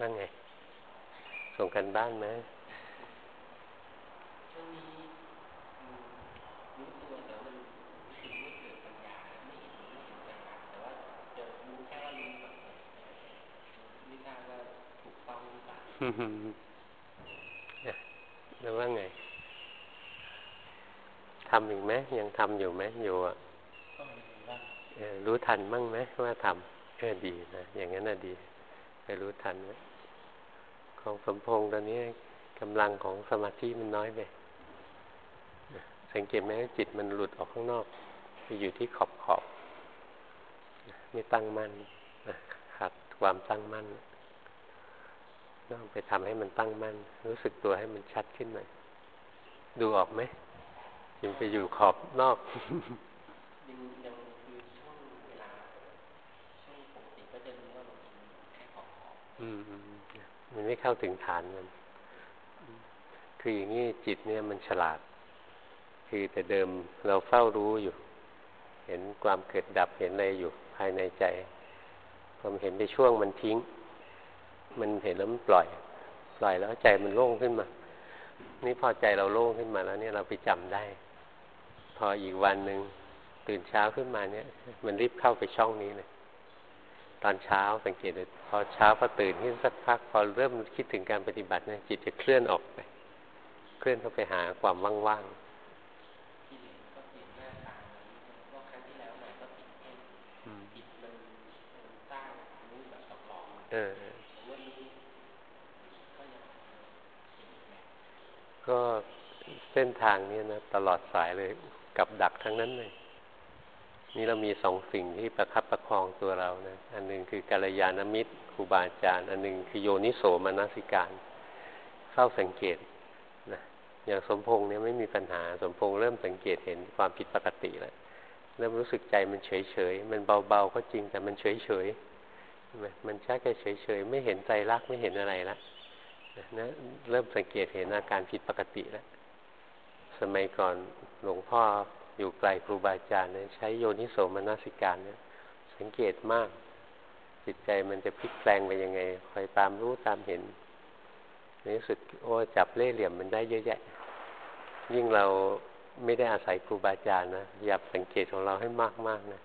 ว่าไง ส่งกันบ้านไหมแล้วว่าไงทำอีกไหมยังทำอยู่ไหมอยู่อะรู้ทันมั่งไหมว่าทำเออดีนะอย่างนั้นน่ะดีไปรู้ทันไหม ของสมพงษ์ตอนนี้กำลังของสมาธิมันน้อยไปสังเกตไหมจิตมันหลุดออกข้างนอกไปอยู่ที่ขอบขอบไม่ตั้งมั่นขาดความตั้งมั่นต้องไปทำให้มันตั้งมั่น รู้สึกตัวให้มันชัดขึ้นหน่อยดูออกไหมยังไปอยู่ขอบนอกยังยังคือช่วงเวลาช่วงปกติก็จะรู้ว่ามันแค่ขอบขอบอืม มันไม่เข้าถึงฐานมัน คืออย่างนี้จิตเนี่ยมันฉลาด คือแต่เดิมเราเฝ้ารู้อยู่ เห็นความเกิดดับเห็นอะไรอยู่ภายในใจพอมเห็นไปช่วงมันทิ้ง มันเห็นแล้วมันปล่อย ปล่อยแล้วใจมันโล่งขึ้นมา นี่พอใจเราโล่งขึ้นมาแล้วเนี่ยเราไปจำได้ พออีกวันหนึ่งตื่นเช้าขึ้นมาเนี่ย มันรีบเข้าไปช่องนี้เลย อนเช้าสังเกตเลยพอเช้าพอตื่นขึ้นสักพักพอเริ่มคิดถึงการปฏิบัติเนี่ยจิตจะเคลื่อนออกไป เคลื่อนเข้าไปหาความว่างๆเออก็เส้นทางนี้นะตลอดสายเลยกับดักทั้งนั้นเลย นี่เรามีสองสิ่งที่ประคับประคองตัวเรานะอันหนึ่งคือกัลยาณมิตรครูบาอาจารย์อันหนึ่งคือโยนิโสมนสิการเฝ้าสังเกตนะอย่างสมพงษ์เนี่ยไม่มีปัญหาสมพงษ์เริ่มสังเกตเห็นความผิดปกติแล้วเริ่มรู้สึกใจมันเฉยเฉยมันเบาๆก็จริงแต่มันเฉยเฉยมันชักแค่เฉยเฉยไม่เห็นใจรักไม่เห็นอะไรละนะเริ่มสังเกตเห็นอาการผิดปกติแล้วสมัยก่อนหลวงพ่อ อยู่ไกลครูบาอาจารย์เนี่ยใช้โยนิโสมนสิการเนี่ยสังเกตมาก จิตใจมันจะพลิกแปลงไปยังไงคอยตามรู้ตามเห็นในที่สุดโอ้จับเล่เหลี่ยมมันได้เยอะแยะ ยิ่งเราไม่ได้อาศัยครูบาอาจารย์นะอยาสังเกตของเราให้มากมากนะ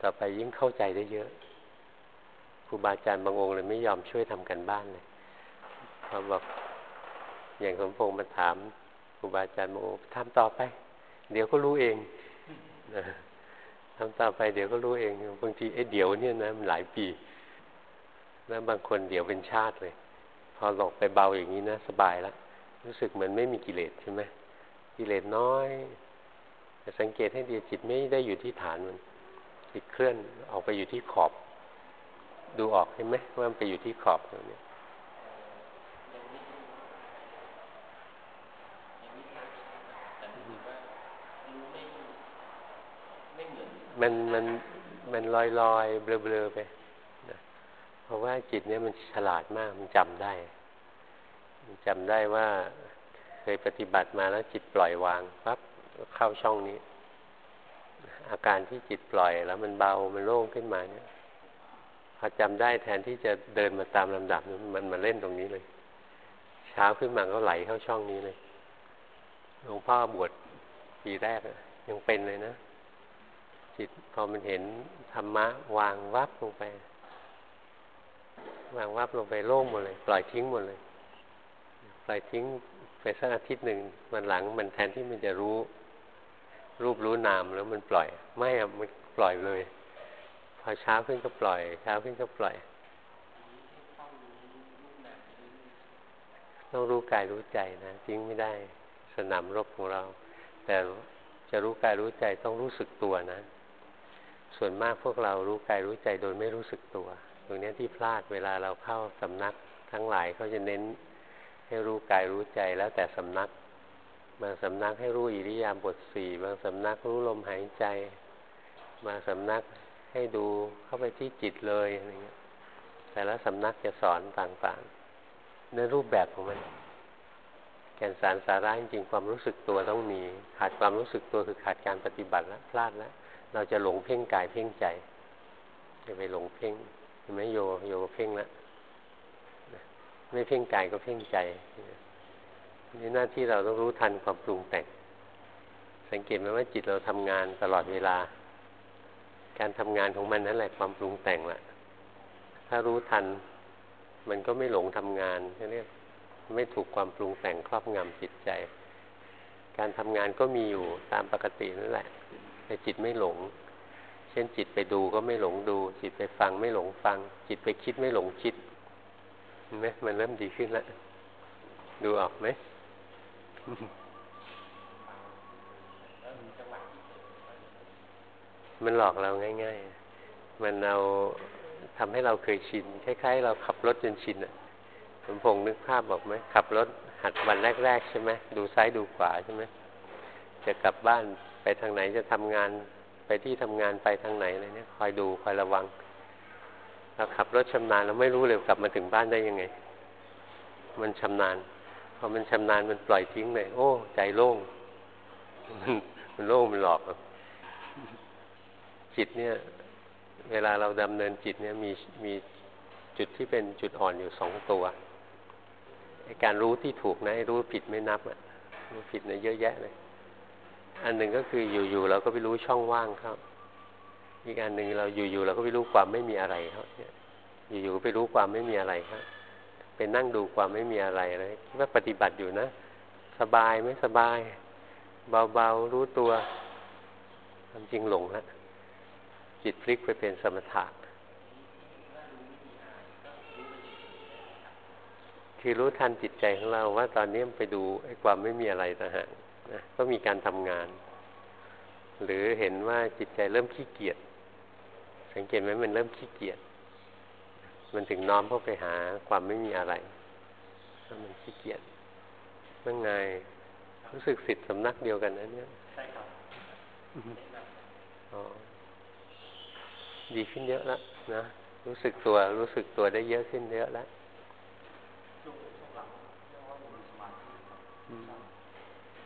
ต่อไปยิ่งเข้าใจได้เยอะครูบาอาจารย์บางองค์เลยไม่ยอมช่วยทำกันบ้านเลยเขาบอกอย่างสมพงษ์มาถามครูบาอาจารย์บางองค์ทำต่อไป เดี๋ยวก็รู้เองทำต่อไปเดี๋ยวก็รู้เองบางทีไอ้เดี๋ยวเนี่ยนะมันหลายปีแล้วบางคนเดี๋ยวเป็นชาติเลย พอหลอกไปเบาอย่างนี้นะสบายแล้วรู้สึกเหมือนไม่มีกิเลสใช่ไหมกิเลสน้อยแต่สังเกตให้ดีจิตไม่ได้อยู่ที่ฐานมันจิตเคลื่อนออกไปอยู่ที่ขอบ ดูออกใช่ไหมว่ามันไปอยู่ที่ขอบตรงนี้ มันมันมันลอยลอยเบลอเบลอไปนะเพราะว่าจิตเนี่ยมันฉลาดมากมันจำได้ มันจำได้ว่าเคยปฏิบัติมาแล้วจิตปล่อยวางปั๊บเข้าช่องนี้ อาการที่จิตปล่อยแล้วมันเบามันโล่งขึ้นมาเนี่ยพอจำได้แทนที่จะเดินมาตามลำดับมันมาเล่นตรงนี้เลย เช้าขึ้นมาก็ไหลเข้าช่องนี้เลยหลวงพ่อบวชปีแรกยังเป็นเลยนะ จิตพอมันเห็นธรรมะ วางวับลงไป วางวับลงไปโล่งหมดเลย ปล่อยทิ้งหมดเลย ปล่อยทิ้งไปสักอาทิตย์หนึ่งมันหลังมันแทนที่มันจะรู้ รูปรู้นามแล้วมันปล่อย ไม่อะมันปล่อยเลย พอเช้าขึ้นก็ปล่อยเช้าขึ้นก็ปล่อยต้องรู้กายรู้ใจนะทิ้งไม่ได้ สนามรบของเรา แต่จะรู้กายรู้ใจต้องรู้สึกตัวนะ ส่วนมากพวกเรารู้กายรู้ใจโดยไม่รู้สึกตัว ตรงนี้ที่พลาดเวลาเราเข้าสำนักทั้งหลายเขาจะเน้นให้รู้กายรู้ใจแล้วแต่สำนัก บางสำนักให้รู้อิริยาบถสี่บางสำนักรู้ลมหายใจ บางสำนักให้ดูเข้าไปที่จิตเลยอะไรเงี้ยแต่ละสำนักจะสอนต่างๆในรูปแบบของมันแก่นสารสาระจริงๆความรู้สึกตัวต้องมี ขาดความรู้สึกตัวคือขาดการปฏิบัติแล้วพลาดแล้ว เราจะหลงเพ่งกายเพ่งใจจะไปหลงเพ่งเห็นไหมโยโยเพ่งละไม่เพ่งกายก็เพ่งใจนี่หน้าที่เราต้องรู้ทันความปรุงแต่ง สังเกตไหมว่าจิตเราทำงานตลอดเวลา การทำงานของมันนั่นแหละความปรุงแต่งแหละถ้ารู้ทัน มันก็ไม่หลงทำงานเรียกไม่ถูกความปรุงแต่งครอบงำจิตใจ การทำงานก็มีอยู่ตามปกตินั่นแหละ แต่จิตไม่หลง เช่นจิตไปดูก็ไม่หลงดู จิตไปฟังไม่หลงฟัง จิตไปคิดไม่หลงคิดเห็นไหมมันเริ่มดีขึ้นแล้วดูออกไหมมันหลอกเราง่าย ๆ มันเอาทำให้เราเคยชิน คล้ายๆ เราขับรถจนชินอะสมพงษ์นึกภาพบอกไหมขับรถหัดวันแรก ๆ ใช่ไหมดูซ้ายดูขวาใช่ไหมจะกลับบ้าน ไปทางไหนจะทำงานไปที่ทำงานไปทางไหนอะไรเนี่ยคอยดูคอยระวังเราขับรถชำนาญเราไม่รู้เลยกลับมาถึงบ้านได้ยังไง มันชำนาญพอมันชำนาญมันปล่อยทิ้งเลยโอ้ ใจโล่งมันโล่งมันหลอกจิตเนี่ย เวลาเราดำเนินจิตเนี่ยมีมีจุดที่เป็นจุดอ่อนอยู่สองตัวการรู้ที่ถูกนะรู้ผิดไม่นับอะรู้ผิดเนี่ยเยอะแยะเลย อันหนึ่งก็คืออยู่ๆเราก็ไปรู้ช่องว่างครับ อีกอันหนึ่งเราอยู่ๆเราก็ไปรู้ความไม่มีอะไรครับอยู่ๆไปรู้ความไม่มีอะไรครับเป็นนั่งดูความไม่มีอะไรเลยคิดว่าปฏิบัติอยู่นะ สบายไม่สบาย เบาๆรู้ตัวความจริงหลงแล้วจิตพลิกไปเป็นสมถะคือรู้ทันจิตใจของเราว่าตอนนี้ไปดูไอ้ความไม่มีอะไรต่างหาก นะก็มีการทำงาน หรือเห็นว่าจิตใจเริ่มขี้เกียจสังเกตไหมมันเริ่มขี้เกียจมันถึงน้อมเข้าไปหาความไม่มีอะไรถ้ามันขี้เกียจเมื่อไงรู้สึกสิทธิ์สำนักเดียวกันนะเนี่ยใช่ครับอ๋อดีขึ้นเยอะแล้วนะรู้สึกตัวรู้สึกตัวได้เยอะขึ้นเยอะแล้ว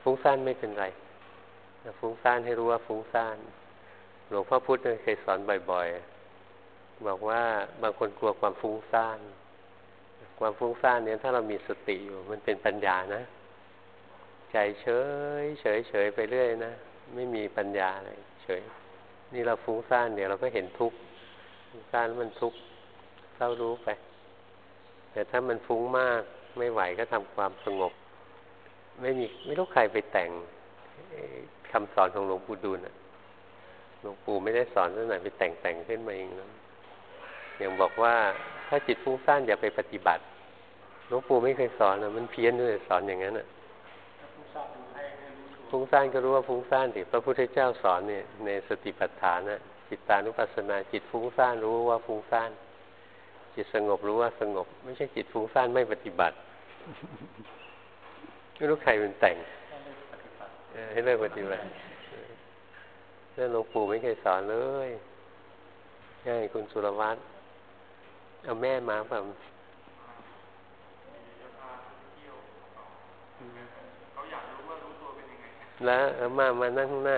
ฟุ้งซ่านไม่เป็นไรฟุ้งซ่านให้รู้ว่าฟุ้งซ่าน หลวงพ่อพุธเคยสอนบ่อยๆ บอกว่าบางคนกลัวความฟุ้งซ่าน ความฟุ้งซ่านเนี่ยถ้าเรามีสติอยู่ มันเป็นปัญญานะ ใจเฉยเฉยเฉยไปเรื่อยนะ ไม่มีปัญญาอะไรเฉย นี่เราฟุ้งซ่านเดี๋ยวเราก็เห็นทุกข์ฟุ้งซ่านมันทุกข์เรารู้ไป แต่ถ้ามันฟุ้งมากไม่ไหวก็ทำความสงบ ไม่มีไม่รู้ใครไปแต่งคำสอนของหลวงปู่ดูลหลวงปู่ไม่ได้สอนที่ไหนไปแต่งแต่งขึ้นมาเองนะอย่างบอกว่าถ้าจิตฟุ้งซ่านอย่าไปปฏิบัติหลวงปู่ไม่เคยสอนนะมันเพี้ยนเลยสอนอย่างนั้นอะฟุ้งซ่านก็รู้ว่าฟุ้งซ่านดิพระพุทธเจ้าสอนเนี่ยในสติปัฏฐานนะจิตตานุปัสสนาจิตฟุ้งซ่านรู้ว่าฟุ้งซ่าน จิตสงบรู้ว่าสงบ ไม่ใช่จิตฟุ้งซ่านไม่ปฏิบัติ ไม่รู้ใครเป็นแต่งให้เลิกปฏิบัตินั่นหลวงปู่ไม่เคยสอนเลยใช่คุณสุรวัตรเอาแม่มาแบบแล้วเอามามานั่งข้างหน้า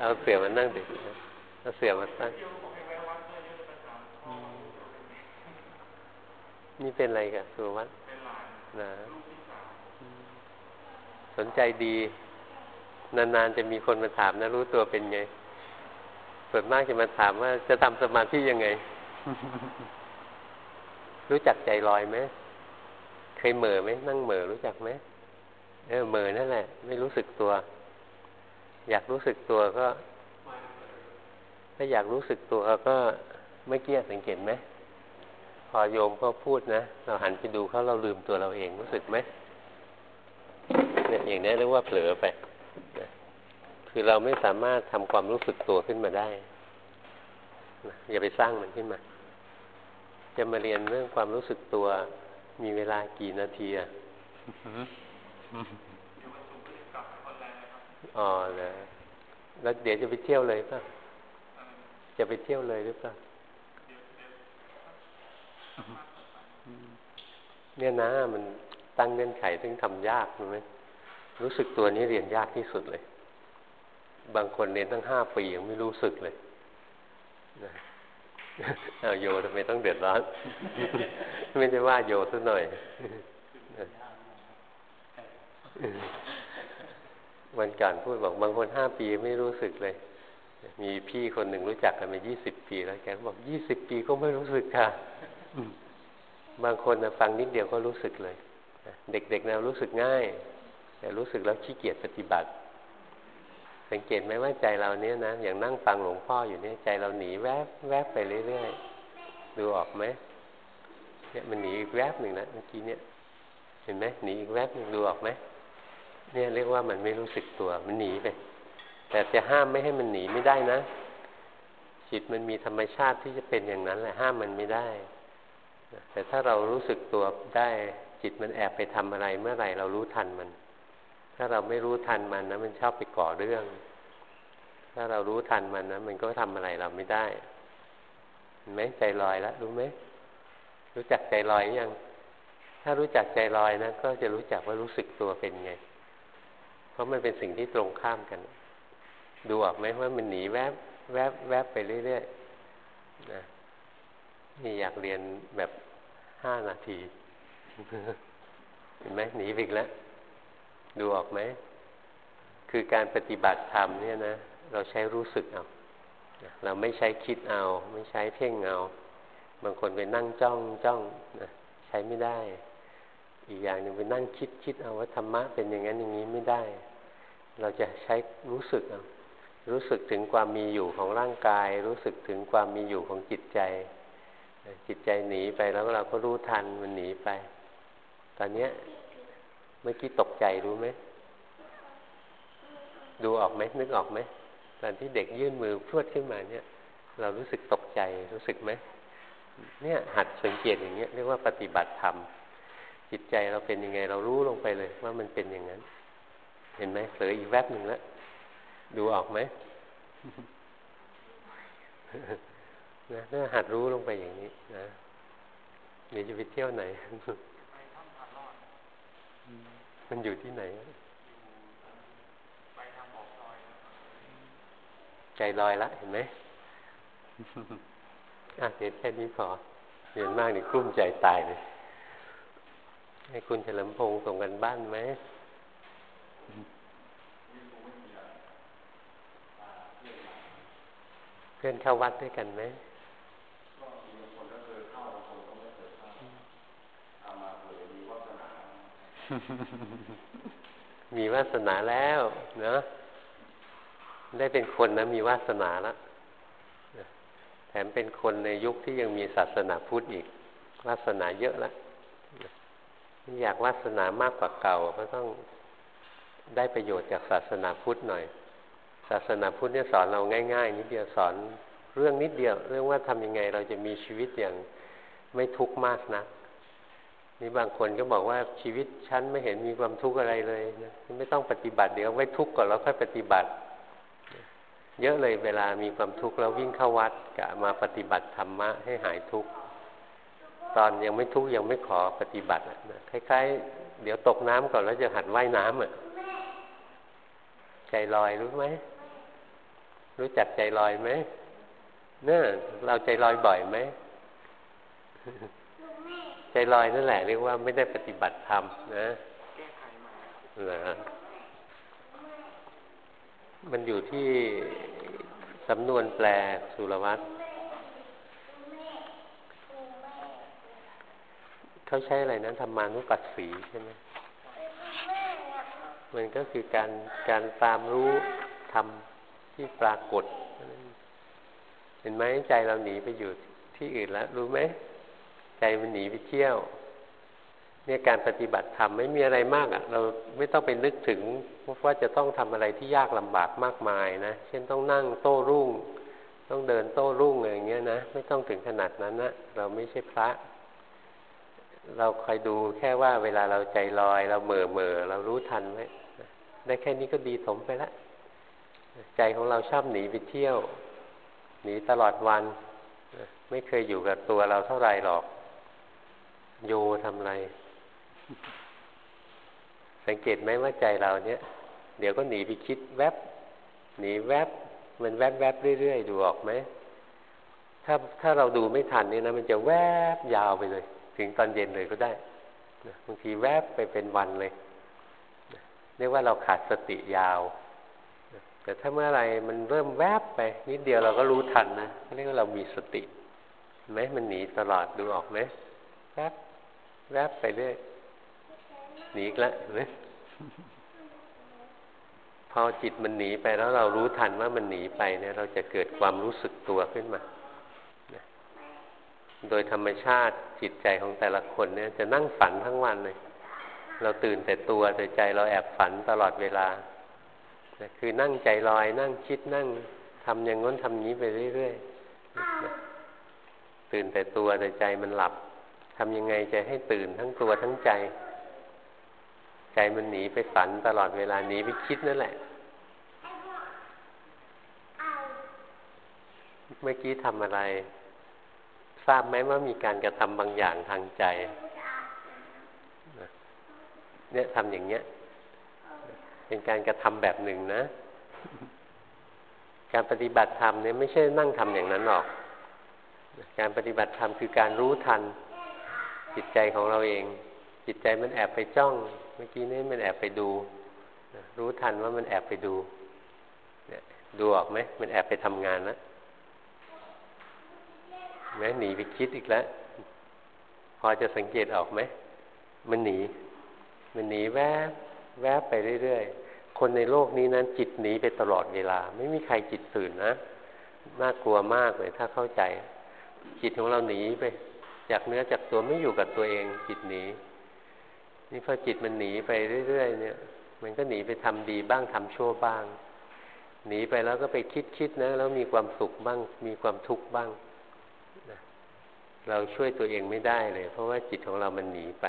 เอาเสียมานั่งดิเอาเสียมาตั้ง นี่เป็นอะไรกันสุวัตนะสนใจดี นานๆจะมีคนมาถามนะ รู้ตัวเป็นไงส่วนมากจะมาถามว่าจะทำสมาธิยังไง รู้จักใจลอยไหมเคยเหม่อไหมนั่งเหม่อรู้จักไหมเออเหม่อนั่นแหละ ไม่รู้สึกตัว อยากรู้สึกตัวก็ ถ้าอยากรู้สึกตัวก็ไม่เกี้ยสังเกตไหม พอโยมเขาพูดนะ เราหันไปดูเขาเราลืมตัวเราเองรู้สึกไหมเนี่ยอย่างนี้เรียกว่าเผลอไปนะคือเราไม่สามารถทำความรู้สึกตัวขึ้นมาได้นะอย่าไปสร้างมันขึ้นมา จะมาเรียนเรื่องความรู้สึกตัว มีเวลากี่นาทีอะอ๋อเลยแล้วเดี๋ยวจะไปเที่ยวเลยป่ะ จะไปเที่ยวเลยหรือเปล่า เนี่ยนะ มันตั้งเงื่อนไขซึ่งทำยากใช่ไหมรู้สึกตัวนี้เรียนยากที่สุดเลย บางคนเรียนตั้งห้าปียังไม่รู้สึกเลยนะเอาโยทำไมต้องเดือดร้อน ไม่ได้ว่าโยซะหน่อย วันก่อนพูดบอกบางคนห้าปีไม่รู้สึกเลย มีพี่คนหนึ่งรู้จักกันมายี่สิบปีแล้วแกบอกยี่สิบปีก็ไม่รู้สึกค่ะ บางคนนะฟังนิดเดียวก็รู้สึกเลย เด็กๆนะรู้สึกง่าย แต่รู้สึกแล้วขี้เกียจปฏิบัติ สังเกตไหมว่าใจเราเนี้ยนะอย่างนั่งฟังหลวงพ่ออยู่เนี่ยใจเราหนีแวบแวบไปเรื่อยๆดูออกไหมเนี่ยมันหนีอีกแวบหนึ่งนะเมื่อกี้เนี่ย เห็นไหมหนีอีกแวบหนึ่งดูออกไหมเนี่ยเรียกว่ามันไม่รู้สึกตัวมันหนีไป แต่จะห้ามไม่ให้มันหนีไม่ได้นะจิตมันมีธรรมชาติที่จะเป็นอย่างนั้นแหละห้ามมันไม่ได้ แต่ถ้าเรารู้สึกตัวได้จิตมันแอบไปทำอะไรเมื่อไหร่เรารู้ทันมัน ถ้าเราไม่รู้ทันมันนะมันชอบไปก่อเรื่อง ถ้าเรารู้ทันมันนะมันก็ทำอะไรเราไม่ได้เห็นไหมใจลอยแล้วรู้ไหมรู้จักใจลอยยังถ้ารู้จักใจลอยนะก็จะรู้จักว่ารู้สึกตัวเป็นไง เพราะมันเป็นสิ่งที่ตรงข้ามกัน ดูออกไหมว่ามันหนีแวบ แวบแวบไปเรื่อยๆนะนี่อยากเรียนแบบ ห้านาทีเห็นไหมหนีอีกแล้ว ดูออกไหม คือการปฏิบัติธรรมเนี่ยนะ เราใช้รู้สึกเอา เราไม่ใช้คิดเอา ไม่ใช้เพ่งเอา บางคนไปนั่งจ้องจ้องนะใช้ไม่ได้ อีกอย่างหนึ่งไปนั่งคิดคิดเอาว่าธรรมะเป็นอย่างนั้นอย่างนี้ไม่ได้ เราจะใช้รู้สึกเอารู้สึกถึงความมีอยู่ของร่างกาย รู้สึกถึงความมีอยู่ของจิตใจ จิตใจหนีไปแล้วเราก็รู้ทันมันหนีไป ตอนเนี้ยเมื่อกี้ตกใจรู้ไหมดูออกไหมนึกออกไหมตอนที่เด็กยื่นมือพรวดขึ้นมาเนี่ย เรารู้สึกตกใจรู้สึกไหมเนี่ย หัดสังเกตอย่างเงี้ยเรียกว่าปฏิบัติธรรมจิตใจเราเป็นยังไง เรารู้ลงไปเลย ว่ามันเป็นอย่างนั้น เห็นไหมเหลืออีกแวบหนึ่งแล้วดูออกไหม นะถ้าหัดรู้ลงไปอย่างนี้นะเดี๋ยวจะไปเที่ยวไหน มันอยู่ที่ไหน ใจลอยละเห็นไหมอะเดี๋ยวแค่นี้พอเรียนมากนี่กลุ้มใจตายเลยให้คุณเฉลิมพงศ์ส่งกันบ้านไหมเพื่อนเข้าวัดด้วยกันไหม มีวาสนาแล้วเนาะได้เป็นคนนะมีวาสนาแล้วแถมเป็นคนในยุคที่ยังมีศาสนาพุทธอีก วาสนาเยอะแล้วอยากวาสนามากกว่าเก่าก็ต้องได้ประโยชน์จากศาสนาพุทธหน่อย ศาสนาพุทธเนี่ยสอนเราง่าย ๆ นิดเดียวสอนเรื่องนิดเดียว เรื่องว่าทำยังไงเราจะมีชีวิตอย่างไม่ทุกข์มากนะ นี่บางคนก็บอกว่าชีวิตฉันไม่เห็นมีความทุกข์อะไรเลยนะไม่ต้องปฏิบัติเดี๋ยวไว้ทุกข์ก่อนแล้วค่อยปฏิบัติ เยอะเลยเวลามีความทุกข์แล้ววิ่งเข้าวัดกะมาปฏิบัติธรรมะให้หายทุกข์ตอนยังไม่ทุกข์ยังไม่ขอปฏิบัตินะคล้ายๆ เดี๋ยวตกน้ำก่อนแล้วจะหัดว่ายน้ำอะใจลอยรู้ไหมรู้จักใจลอยไหมเนี่ยเราใจลอยบ่อยไหม ใจลอยนั่นแหละเรียกว่าไม่ได้ปฏิบัติธรรมนะเหรอมันอยู่ที่สำนวนแปลสุรวัตรเขาใช้อะไรนะธรรมานุปัสสีใช่ไหมมันก็คือการการตามรู้ทำที่ปรากฏ เห็นไหมใจเราหนีไปอยู่ที่อื่นแล้ว รู้ไหม ใจมันหนีไปเที่ยว เนี่ยการปฏิบัติธรรมไม่มีอะไรมากอะ่ะ เราไม่ต้องไปนึกถึงว่าจะต้องทำอะไรที่ยากลำบากมากมายนะ เช่นต้องนั่งโต้รุ่ง ต้องเดินโต้รุ่งอะไรอย่างเงี้ยนะ ไม่ต้องถึงขนาดนั้นนะเราไม่ใช่พระ เราคอยดูแค่ว่าเวลาเราใจลอย เราเหม่อเหม่อเรารู้ทันไหมได้แค่นี้ก็ดีสมไปละใจของเราชอบหนีไปเที่ยว หนีตลอดวัน ไม่เคยอยู่กับตัวเราเท่าไรหรอก โยทำไร สังเกตไหมว่าใจเราเนี้ยเดี๋ยวก็หนีไปคิดแวบ หนีแวบ มันแวบแวบเรื่อยๆ ดูออกไหม ถ้าถ้าเราดูไม่ทันนี่นะ มันจะแวบยาวไปเลย ถึงตอนเย็นเลยก็ได้บางทีแวบไปเป็นวันเลยเรียกว่าเราขาดสติยาว แต่ถ้าเมื่อไรมันเริ่มแวบไป นิดเดียวเราก็รู้ทันนะเรียกว่าเรามีสติไหมมันหนีตลอดดูออกไหมแวบ แวบไปเรื่อยหนีอีกแล้วเห็นไหมพอจิตมันหนีไปแล้วเรารู้ทันว่ามันหนีไปเนี่ย เราจะเกิดความรู้สึกตัวขึ้นมา โดยธรรมชาติจิตใจของแต่ละคนเนี่ย จะนั่งฝันทั้งวันเลย เราตื่นแต่ตัวแต่ใจเราแอบฝันตลอดเวลา คือนั่งใจลอย นั่งคิดนั่งทำอย่างง้นทำนี้ไปเรื่อยๆตื่นแต่ตัวแต่ใจมันหลับ ทำยังไงจะให้ตื่นทั้งตัวทั้งใจ ใจมันหนีไปฝันตลอดเวลาหนีไปคิดนั่นแหละ เมื่อกี้ทำอะไร ทราบไหมว่ามีการกระทำบางอย่างทางใจ เนี่ยทำอย่างเนี้ย เป็นการกระทำแบบหนึ่งนะ การปฏิบัติธรรมเนี่ยไม่ใช่นั่งทำอย่างนั้นหรอก การปฏิบัติธรรมคือการรู้ทัน จิตใจของเราเอง จิตใจมันแอบไปจ้อง เมื่อกี้นี้มันแอบไปดู รู้ทันว่ามันแอบไปดูดูออกไหมมันแอบไปทำงานแล้วแม้หนีไปคิดอีกแล้ว พอจะสังเกตออกไหม มันหนี มันหนีแวบ แวบไปเรื่อยๆ คนในโลกนี้นั้นจิตหนีไปตลอดเวลา ไม่มีใครจิตตื่นนะ น่ากลัวมากเลยถ้าเข้าใจ จิตของเราหนีไป จากเนื้อจากตัวไม่อยู่กับตัวเอง จิตหนีนี่พอจิตมันหนีไปเรื่อยๆเนี่ย มันก็หนีไปทำดีบ้างทำชั่วบ้าง หนีไปแล้วก็ไปคิดคิดนะแล้วมีความสุขบ้าง มีความทุกข์บ้างเราช่วยตัวเองไม่ได้เลย เพราะว่าจิตของเรามันหนีไป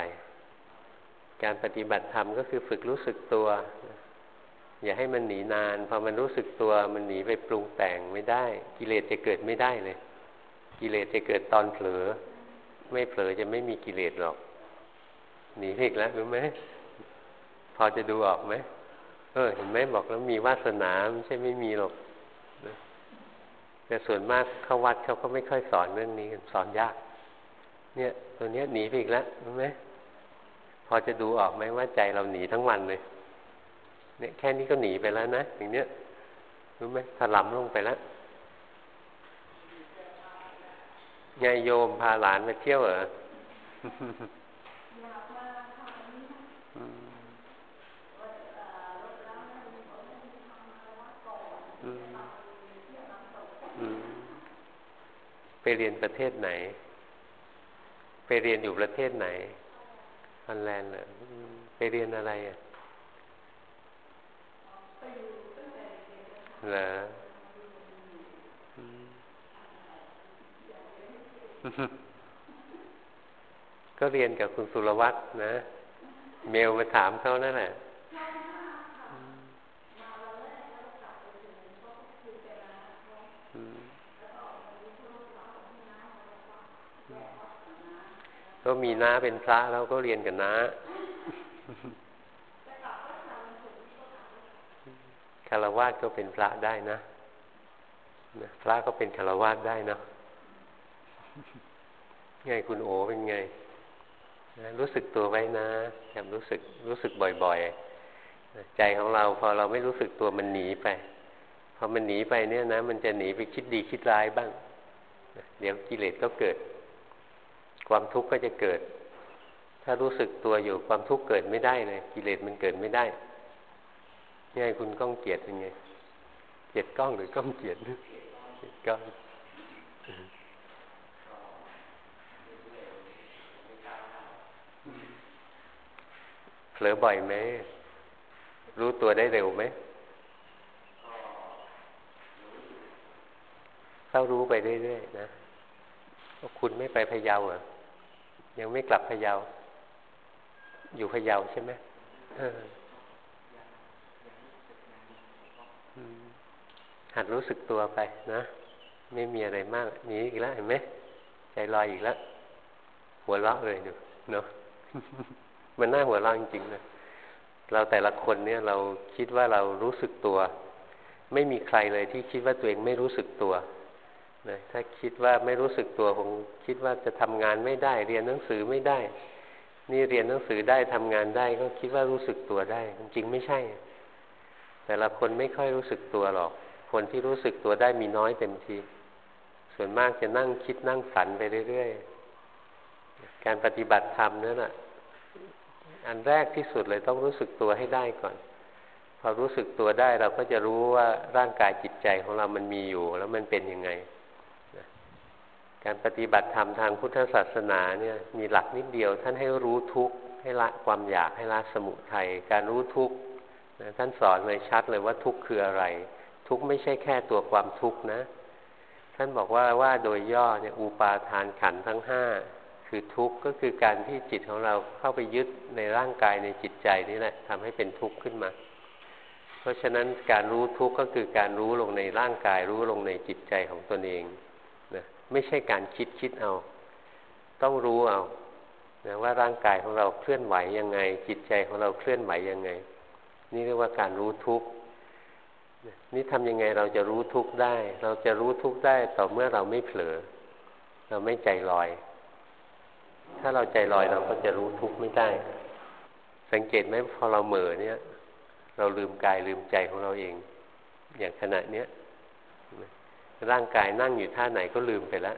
การปฏิบัติธรรมก็คือฝึกรู้สึกตัว อย่าให้มันหนีนานพอมันรู้สึกตัว มันหนีไปปรุงแต่งไม่ได้ กิเลสจะเกิดไม่ได้เลย กิเลสจะเกิดตอนเผลอ ไม่เผลอจะไม่มีกิเลสหรอก หนีอีกแล้วรู้ไหมพอจะดูออกไหมเออเห็นไหมบอกแล้วมีวาสนาไม่ใช่ไม่มีหรอกแต่ส่วนมากเข้าวัดเขาก็ไม่ค่อยสอนเรื่องนี้กันสอนยาก เนี่ย ตัวเนี้ยหนีไปอีกแล้วรู้ไหมพอจะดูออกไหมว่าใจเราหนีทั้งวันเลยเนี่ยแค่นี้ก็หนีไปแล้วนะอย่างเนี้ยรู้ไหมถลำลงไปแล้ว ยายโยมพาหลานไปเที่ยวเหรอไปเรียนประเทศไหน ไปเรียนอยู่ประเทศไหนฟันแลนด์เหรอไปเรียนอะไรอะเหรอ ก็เรียนกับคุณสุรวัตรนะ เมลมาถามเขานั่นแหละก็มีน้าเป็นพระแล้วก็เรียนกับน้าคารวะก็เป็นพระได้นะ พระก็เป็นคารวะได้นะ ไงคุณโอเป็นไงรู้สึกตัวไว้นะแถมรู้สึกรู้สึกบ่อยๆ ใจของเราพอเราไม่รู้สึกตัวมันหนีไป พอมันหนีไปเนี่ยนะ มันจะหนีไปคิดดีคิดร้ายบ้าง เดี๋ยวกิเลสก็เกิด ความทุกข์ก็จะเกิด ถ้ารู้สึกตัวอยู่ความทุกข์เกิดไม่ได้เลยกิเลสมันเกิดไม่ได้นี่ไงคุณก้องเกียรติยังไง เกียรติก้องหรือก้องเกียรติเกียรติก้อง เผลอบ่อยไหม รู้ตัวได้เร็วไหมเข้ารู้ไปเรื่อยๆนะคุณไม่ไปพะเยาอะยังไม่กลับพะเยา อยู่พะเยาใช่ไหมหัดรู้สึกตัวไปนะ ไม่มีอะไรมากมีอีกแล้วเห็นไหมใจลอยอีกแล้วหัวเราะเลยดูเนาะ มันน่าหัวเราะจริงๆนะเราแต่ละคนเนี่ยเราคิดว่าเรารู้สึกตัว ไม่มีใครเลยที่คิดว่าตัวเองไม่รู้สึกตัวนะถ้าคิดว่าไม่รู้สึกตัวคงคิดว่าจะทำงานไม่ได้ เรียนหนังสือไม่ได้ นี่เรียนหนังสือได้ทำงานได้ก็คิดว่ารู้สึกตัวได้ จริงไม่ใช่ แต่ละคนไม่ค่อยรู้สึกตัวหรอก คนที่รู้สึกตัวได้มีน้อยเต็มที ส่วนมากจะนั่งคิดนั่งฝันไปเรื่อยๆ การปฏิบัติธรรมนั่นแหะ อันแรกที่สุดเลยต้องรู้สึกตัวให้ได้ก่อน พอรู้สึกตัวได้เราก็จะรู้ว่าร่างกายจิตใจของเรามันมีอยู่ แล้วมันเป็นยังไง การปฏิบัติธรรมทางพุทธศาสนาเนี่ยมีหลักนิดเดียว ท่านให้รู้ทุกข์ให้ละความอยากให้ละสมุทัยการรู้ทุกข์ท่านสอนเลยชัดเลยว่าทุกข์คืออะไร ทุกข์ไม่ใช่แค่ตัวความทุกข์นะ ท่านบอกว่าว่าโดยย่อเนี่ยอุปาทานขันทั้งห้า คือทุกข์ก็คือการที่จิตของเราเข้าไปยึดในร่างกายในจิตใจนี่แหละทำให้เป็นทุกข์ขึ้นมา เพราะฉะนั้นการรู้ทุกข์ก็คือการรู้ลงในร่างกาย รู้ลงในจิตใจของตนเองนะไม่ใช่การคิดคิดเอา ต้องรู้เอานะว่าร่างกายของเราเคลื่อนไหวยังไง จิตใจของเราเคลื่อนไหวยังไง นี่เรียกว่าการรู้ทุกข์นี่ทำยังไงเราจะรู้ทุกข์ได้ เราจะรู้ทุกข์ได้ต่อเมื่อเราไม่เผลอ เราไม่ใจลอย ถ้าเราใจลอยเราก็จะรู้ทุกข์ไม่ได้ สังเกตไหมพอเราเหม่อเนี่ย เราลืมกายลืมใจของเราเอง อย่างขณะเนี้ยร่างกายนั่งอยู่ท่าไหนก็ลืมไปแล้ว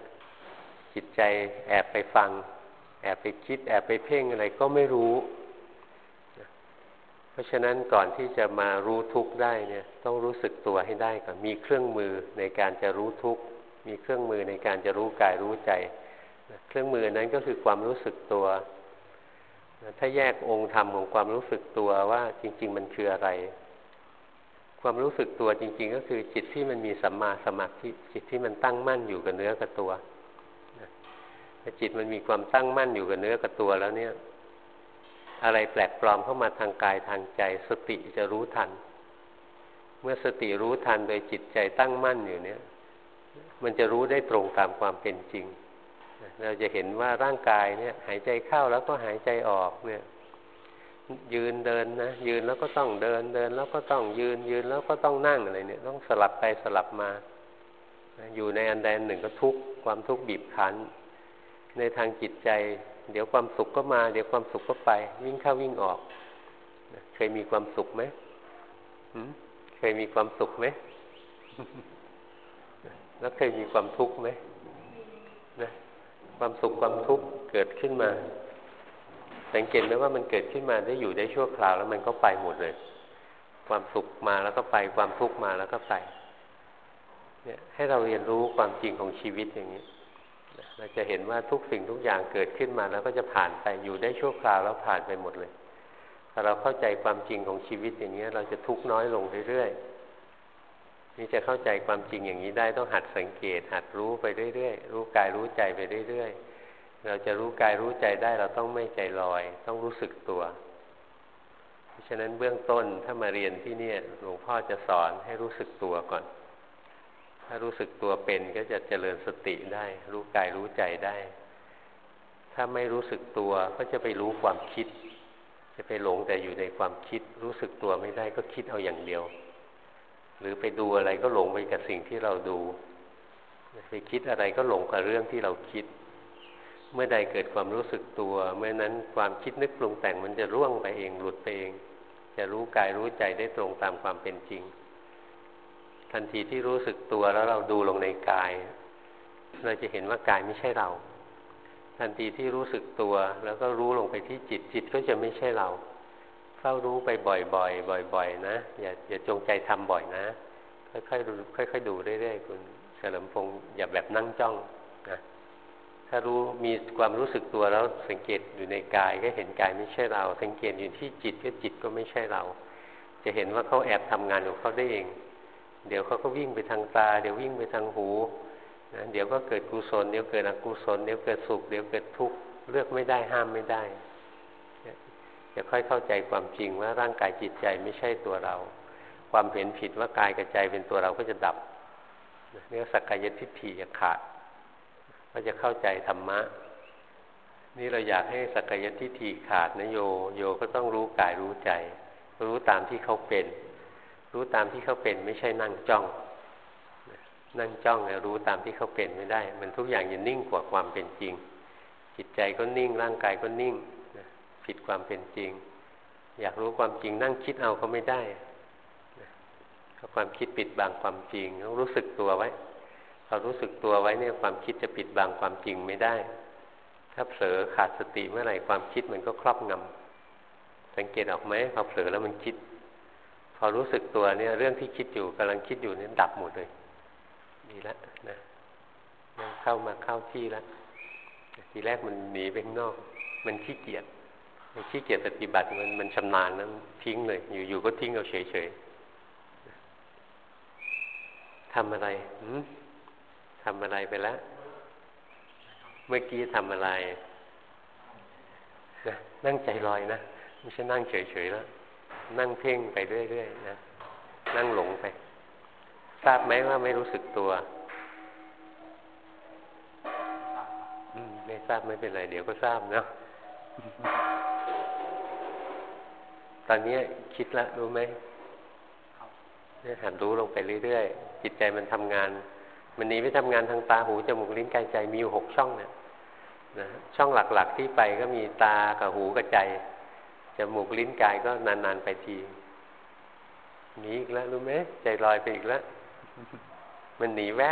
จิตใจแอบไปฟัง แอบไปคิด แอบไปเพ่งอะไรก็ไม่รู้ เพราะฉะนั้นก่อนที่จะมารู้ทุกข์ได้เนี่ย ต้องรู้สึกตัวให้ได้ก่อนมีเครื่องมือในการจะรู้ทุกข์มีเครื่องมือในการจะรู้กายรู้ใจ เครื่องมือนั้นก็คือความรู้สึกตัว ถ้าแยกองค์ธรรมของความรู้สึกตัวว่าจริง ๆ มันคืออะไร ความรู้สึกตัวจริง ๆ ก็คือจิตที่มันมีสัมมาสมาธิจิตที่มันตั้งมั่นอยู่กับเนื้อกับตัวถ้าจิตมันมีความตั้งมั่นอยู่กับเนื้อกับตัวแล้วเนี่ย อะไรแปลกปลอมเข้ามาทางกายทางใจ สติจะรู้ทัน เมื่อสติรู้ทันโดยจิตใจตั้งมั่นอยู่เนี่ย มันจะรู้ได้ตรงตามความเป็นจริง เราจะเห็นว่าร่างกายเนี่ย หายใจเข้าแล้วก็หายใจออกเนี่ย ยืนเดินนะยืนแล้วก็ต้องเดินเดิน แล้วก็ต้องยืนยืนแล้วก็ต้องนั่งอะไรเนี่ย ต้องสลับไปสลับมาอยู่ในอันใดหนึ่งก็ทุกข์ความทุกข์บีบคั้น ในทางจิตใจ เดี๋ยวความสุขก็มา เดี๋ยวความสุขก็ไป วิ่งเข้าวิ่งออกเคยมีความสุขไหมเคยมีความสุขไหมแล้วเคยมีความทุกข์ไหม ความสุขความทุกข์เกิดขึ้นมา สังเกตไหมว่ามันเกิดขึ้นมาได้อยู่ได้ชั่วคราว แล้วมันก็ไปหมดเลย ความสุขมาแล้วก็ไป ความทุกข์มาแล้วก็ไป เนี่ยให้เราเรียนรู้ความจริงของชีวิตอย่างนี้เราจะเห็นว่าทุกสิ่งทุกอย่างเกิดขึ้นมาแล้วก็จะผ่านไปอยู่ได้ชั่วคราวแล้วผ่านไปหมดเลยถ้าเราเข้าใจความจริงของชีวิตอย่างนี้เราจะทุกข์น้อยลงเรื่อยๆ นี่จะเข้าใจความจริงอย่างนี้ได้ต้องหัดสังเกต หัดรู้ไปเรื่อยๆรู้กายรู้ใจไปเรื่อยๆเราจะรู้กายรู้ใจได้เราต้องไม่ใจลอย ต้องรู้สึกตัว เพราะฉะนั้นเบื้องต้นถ้ามาเรียนที่นี่หลวงพ่อจะสอนให้รู้สึกตัวก่อน ถ้ารู้สึกตัวเป็นก็จะเจริญสติได้ รู้กายรู้ใจได้ ถ้าไม่รู้สึกตัวก็จะไปรู้ความคิด จะไปหลงแต่อยู่ในความคิด รู้สึกตัวไม่ได้ก็คิดเอาอย่างเดียว หรือไปดูอะไรก็หลงไปกับสิ่งที่เราดูไปคิดอะไรก็หลงกับเรื่องที่เราคิด เมื่อใดเกิดความรู้สึกตัว เมื่อนั้นความคิดนึกปรุงแต่งมันจะร่วงไปเองหลุดไปเอง จะรู้กายรู้ใจได้ตรงตามความเป็นจริง ทันทีที่รู้สึกตัวแล้วเราดูลงในกาย เราจะเห็นว่ากายไม่ใช่เรา ทันทีที่รู้สึกตัวแล้วก็รู้ลงไปที่จิตจิตก็จะไม่ใช่เรา ฝ้ารู้ไปบ่อยๆบ่อย ๆ นะอย่าอย่าจงใจทำบ่อยนะ ค่อยๆดูค่อยๆดูเรื่อยๆคุณเฉลิมพงศ์อย่าแบบนั่งจ้องนะถ้ารู้มีความรู้สึกตัวแล้วสังเกตอยู่ในกายก็เห็นกายไม่ใช่เรา สังเกตอยู่ที่จิตก็จิตก็ไม่ใช่เรา จะเห็นว่าเขาแอบทำงานของเขาได้เอง เดี๋ยวเขาก็วิ่งไปทางตา เดี๋ยววิ่งไปทางหูนะเดี๋ยวก็เกิดกุศลเดี๋ยวเกิดอกุศลเดี๋ยวเกิดสุขเดี๋ยวเกิดทุกข์เลือกไม่ได้ห้ามไม่ได้ จะค่อยเข้าใจความจริงว่าร่างกายจิตใจไม่ใช่ตัวเรา ความเห็นผิดว่ากายกับใจเป็นตัวเราก็จะดับนี่สักกายทิฏฐิจะขาด ก็จะเข้าใจธรรมะ นี่เราอยากให้สักกายทิฏฐิขาดนะโยโยก็ต้องรู้กายรู้ใจ รู้ตามที่เขาเป็น รู้ตามที่เขาเป็นไม่ใช่นั่งจ้อง นั่งจ้องเนี่ยรู้ตามที่เขาเป็นไม่ได้ มันทุกอย่างจะนิ่งกว่าความเป็นจริง จิตใจก็นิ่งร่างกายก็นิ่ง ผิดความเป็นจริง อยากรู้ความจริงนั่งคิดเอาก็ไม่ได้เพราะความคิดปิดบังความจริงต้องรู้สึกตัวไว้พอรู้สึกตัวไว้เนี่ยความคิดจะปิดบังความจริงไม่ได้ ถ้าเผลอขาดสติเมื่อไหร่ความคิดมันก็ครอบงำสังเกตออกไหมพอเผลอแล้วมันคิด พอรู้สึกตัวเนี่ย เรื่องที่คิดอยู่กำลังคิดอยู่นี่ดับหมดเลยดีแล้วนะเข้ามาเข้าที่แล้วทีแรกมันหนีไปข้างนอก มันขี้เกียจ ขี้เกียจปฏิบัติมันมันชำนาญนั้นทิ้งเลย อยู่ๆก็ทิ้งเอาเฉยๆทำอะไรทำอะไรไปแล้วเมื่อกี้ทำอะไรนะนั่งใจลอยนะไม่ใช่นั่งเฉยๆแล้วนั่งเพ่งไปเรื่อยๆนะนั่งหลงไป ทราบไหมว่าไม่รู้สึกตัวไม่ทราบไม่เป็นไร เดี๋ยวก็ทราบนะ ตอนนี้คิดแล้วรู้ไหมเนี่ยหันรู้ลงไปเรื่อยๆ จิตใจมันทำงาน มันหนีไปทำงานทางตาหูจมูกลิ้นกายใจมีอยู่หกช่องเนี่ยนะช่องหลักๆที่ไปก็มีตากับหูกับใจจมูกลิ้นกายก็นานๆไปทีหนีอีกแล้วรู้ไหมใจลอยไปอีกแล้วมันหนีแว